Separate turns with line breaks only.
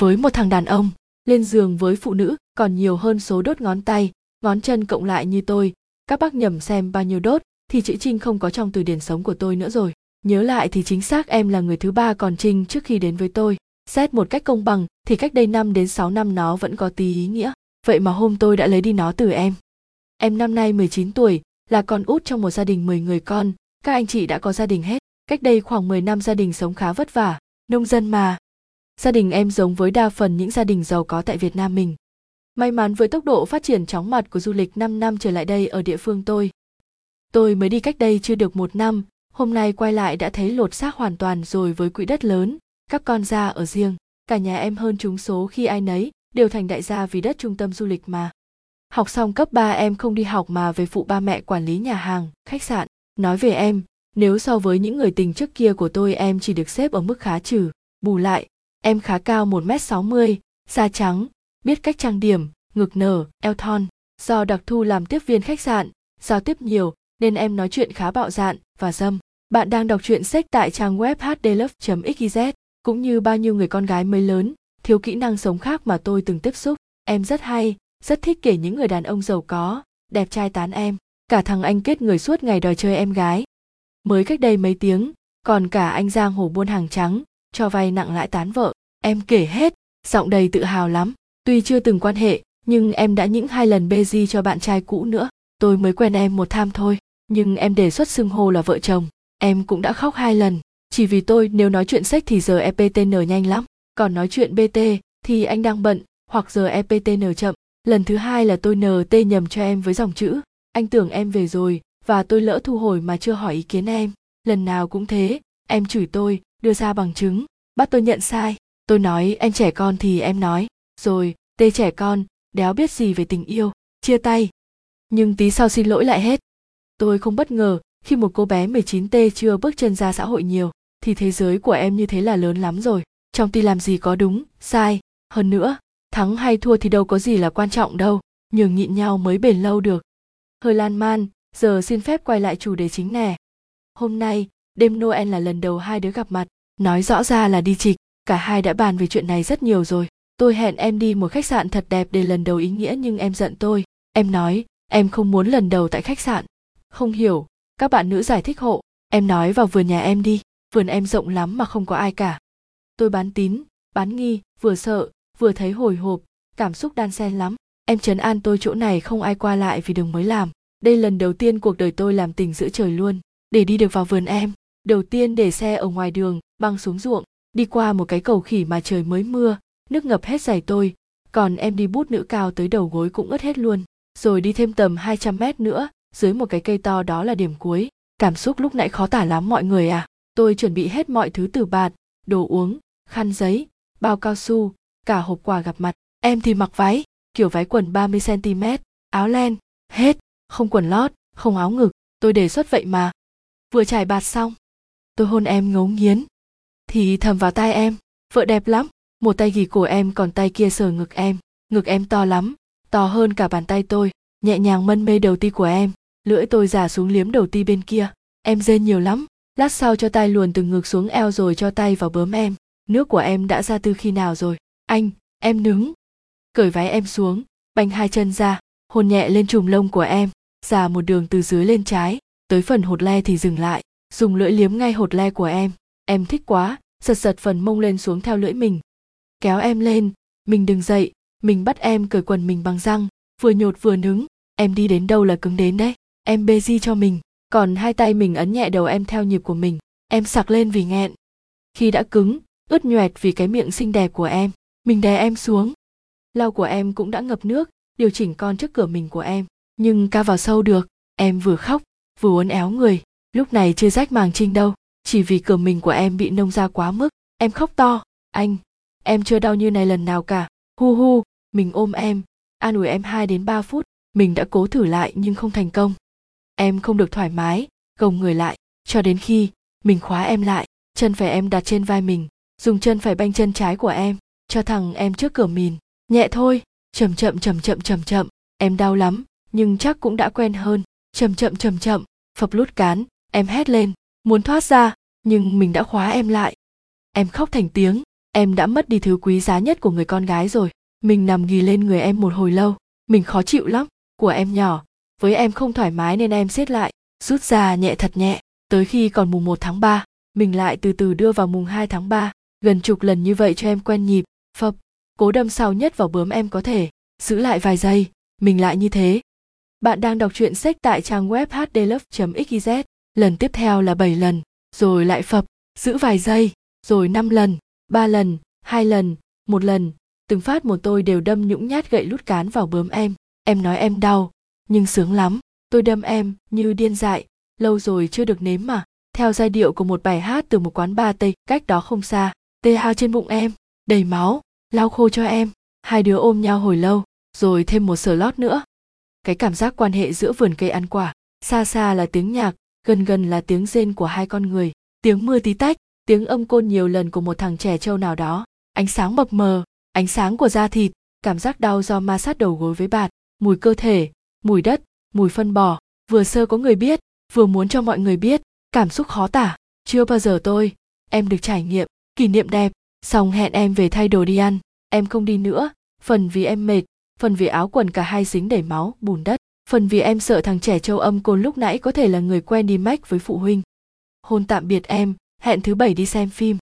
với một thằng đàn ông, lên giường với phụ nữ còn nhiều hơn số đốt ngón tay, ngón chân cộng lại như tôi. Các bác nhầm xem bao nhiêu đốt thì chữ trinh không có trong từ điển sống của tôi nữa rồi. Nhớ lại thì chính xác em là người thứ ba còn trinh trước khi đến với tôi. Xét một cách công bằng thì cách đây 5 đến 6 năm nó vẫn có tí ý nghĩa. Vậy mà hôm tôi đã lấy đi nó từ em. Em năm nay 19 tuổi, là con út trong một gia đình 10 người con. Các anh chị đã có gia đình hết. Cách đây khoảng 10 năm gia đình sống khá vất vả. Nông dân mà gia đình em giống với đa phần những gia đình giàu có tại Việt Nam mình. May mắn với tốc độ phát triển chóng mặt của du lịch 5 năm trở lại đây ở địa phương tôi. Tôi mới đi cách đây chưa được một năm, hôm nay quay lại đã thấy lột xác hoàn toàn rồi với quỹ đất lớn, các con ra ở riêng, cả nhà em hơn chúng số khi ai nấy, đều thành đại gia vì đất trung tâm du lịch mà. Học xong cấp 3 em không đi học mà về phụ ba mẹ quản lý nhà hàng, khách sạn. Nói về em, nếu so với những người tình trước kia của tôi em chỉ được xếp ở mức khá trừ. Bù lại, Em khá cao 1m60, da trắng, biết cách trang điểm, ngực nở, eo thon. Do đặc thu làm tiếp viên khách sạn, giao tiếp nhiều nên em nói chuyện khá bạo dạn và dâm. Bạn đang đọc truyện sách tại trang web hdlove.xyz, cũng như bao nhiêu người con gái mới lớn, thiếu kỹ năng sống khác mà tôi từng tiếp xúc. Em rất hay, rất thích kể những người đàn ông giàu có, đẹp trai tán em. Cả thằng anh kết người suốt ngày đòi chơi em gái. Mới cách đây mấy tiếng, còn cả anh Giang Hồ buôn hàng trắng, cho vay nặng lãi tán vợ. Em kể hết, giọng đầy tự hào lắm. Tuy chưa từng quan hệ, nhưng em đã những hai lần bê di cho bạn trai cũ nữa. Tôi mới quen em một tham thôi, nhưng em đề xuất xưng hô là vợ chồng. Em cũng đã khóc hai lần. Chỉ vì tôi, nếu nói chuyện sách thì giờ eptn nhanh lắm. Còn nói chuyện bt thì anh đang bận, hoặc giờ eptn chậm. Lần thứ hai là tôi nt nhầm cho em với dòng chữ, anh tưởng em về rồi, và tôi lỡ thu hồi mà chưa hỏi ý kiến em. Lần nào cũng thế, em chửi tôi đưa ra bằng chứng. Bắt tôi nhận sai. Tôi nói em trẻ con thì em nói. Rồi tê trẻ con đéo biết gì về tình yêu? Chia tay. Nhưng tí sau xin lỗi lại hết. Tôi không bất ngờ khi một cô bé 19T chưa bước chân ra xã hội nhiều thì thế giới của em như thế là lớn lắm rồi. Trong ti làm gì có đúng sai. Hơn nữa thắng hay thua thì đâu có gì là quan trọng đâu nhường nhịn nhau mới bền lâu được. Hơi lan man giờ xin phép quay lại chủ đề chính nè. Hôm nay đêm Noel là lần đầu hai đứa gặp mặt, nói rõ ra là đi trịch, cả hai đã bàn về chuyện này rất nhiều rồi. Tôi hẹn em đi một khách sạn thật đẹp để lần đầu ý nghĩa nhưng em giận tôi. Em nói, em không muốn lần đầu tại khách sạn. Không hiểu, các bạn nữ giải thích hộ. Em nói vào vườn nhà em đi, vườn em rộng lắm mà không có ai cả. Tôi bán tín, bán nghi, vừa sợ, vừa thấy hồi hộp, cảm xúc đan xen lắm. Em trấn an tôi chỗ này không ai qua lại vì đường mới làm. Đây lần đầu tiên cuộc đời tôi làm tình giữa trời luôn, để đi được vào vườn em đầu tiên để xe ở ngoài đường, băng xuống ruộng, đi qua một cái cầu khỉ mà trời mới mưa, nước ngập hết giày tôi, còn em đi bút nữ cao tới đầu gối cũng ướt hết luôn, rồi đi thêm tầm 200 mét nữa, dưới một cái cây to đó là điểm cuối. Cảm xúc lúc nãy khó tả lắm mọi người à. Tôi chuẩn bị hết mọi thứ từ bạt, đồ uống, khăn giấy, bao cao su, cả hộp quà gặp mặt. Em thì mặc váy, kiểu váy quần 30 cm áo len, hết, không quần lót, không áo ngực, tôi đề xuất vậy mà. Vừa trải bạt xong tôi hôn em ngấu nghiến. Thì thầm vào tai em, vợ đẹp lắm, một tay ghì cổ em còn tay kia sờ ngực em ngực em to lắm, to hơn cả bàn tay tôi, nhẹ nhàng mân mê đầu ti của em, lưỡi tôi giả xuống liếm đầu ti bên kia. Em rên nhiều lắm, lát sau cho tay luồn từ ngực xuống eo rồi cho tay vào bướm em. Nước của em đã ra từ khi nào rồi? Anh, em nứng. Cởi váy em xuống banh hai chân ra, hôn nhẹ lên chùm lông của em giả một đường từ dưới lên trái, tới phần hột le thì dừng lại dùng lưỡi liếm ngay hột le của em. Em thích quá, giật giật phần mông lên xuống theo lưỡi mình. Kéo em lên, mình đừng dậy, mình bắt em cởi quần mình bằng răng, vừa nhột vừa nứng. Em đi đến đâu là cứng đến đấy. Em bê di cho mình, còn hai tay mình ấn nhẹ đầu em theo nhịp của mình. Em sặc lên vì nghẹn. Khi đã cứng, ướt nhoẹt vì cái miệng xinh đẹp của em, mình đè em xuống. Lau của em cũng đã ngập nước, điều chỉnh con trước cửa mình của em. Nhưng ca vào sâu được, em vừa khóc, vừa uốn éo người lúc này chưa rách màng trinh đâu, chỉ vì cửa mình của em bị nông ra quá mức, em khóc to. Anh, em chưa đau như này lần nào cả. Hu hu, mình ôm em, an ủi em 2 đến 3 phút, mình đã cố thử lại nhưng không thành công. Em không được thoải mái, gồng người lại, cho đến khi mình khóa em lại, chân phải em đặt trên vai mình, dùng chân phải banh chân trái của em, cho thằng em trước cửa mìn. Nhẹ thôi, chậm chậm chậm chậm chậm chậm, em đau lắm, nhưng chắc cũng đã quen hơn. Chậm chậm chậm chậm, phập lút cán em hét lên muốn thoát ra nhưng mình đã khóa em lại. Em khóc thành tiếng em đã mất đi thứ quý giá nhất của người con gái rồi. Mình nằm ghì lên người em một hồi lâu mình khó chịu lắm. Của em nhỏ với em không thoải mái nên em siết lại rút ra nhẹ thật nhẹ. Tới khi còn mùng 1 tháng 3, mình lại từ từ đưa vào mùng 2 tháng 3, gần chục lần như vậy cho em quen nhịp, phập, cố đâm sâu nhất vào bướm em có thể, giữ lại vài giây, mình lại như thế. Bạn đang đọc truyện sách tại trang web hdlove.xyz, lần tiếp theo là 7 lần, rồi lại phập, giữ vài giây, rồi 5 lần, 3 lần, 2 lần, một lần, từng phát một tôi đều đâm nhũng nhát gậy lút cán vào bướm em, em nói em đau, nhưng sướng lắm, tôi đâm em như điên dại, lâu rồi chưa được nếm mà. Theo giai điệu của một bài hát từ một quán bar tây cách đó không xa. Tê hao trên bụng em đầy máu lau khô cho em. Hai đứa ôm nhau hồi lâu rồi thêm một sờ lót nữa. Cái cảm giác quan hệ giữa vườn cây ăn quả xa xa là tiếng nhạc gần gần là tiếng rên của hai con người, tiếng mưa tí tách, tiếng âm côn nhiều lần của một thằng trẻ trâu nào đó. Ánh sáng mập mờ, ánh sáng của da thịt, cảm giác đau do ma sát đầu gối với bạt mùi cơ thể, mùi đất, mùi phân bò. Vừa sơ có người biết, vừa muốn cho mọi người biết, cảm xúc khó tả. Chưa bao giờ tôi, em được trải nghiệm, kỷ niệm đẹp, xong hẹn em về thay đồ đi ăn. Em không đi nữa, phần vì em mệt, phần vì áo quần cả hai dính đầy máu, bùn đất phần vì em sợ thằng trẻ châu âm côn lúc nãy có thể là người quen đi mách với phụ huynh. Hôn tạm biệt em, hẹn thứ bảy đi xem phim.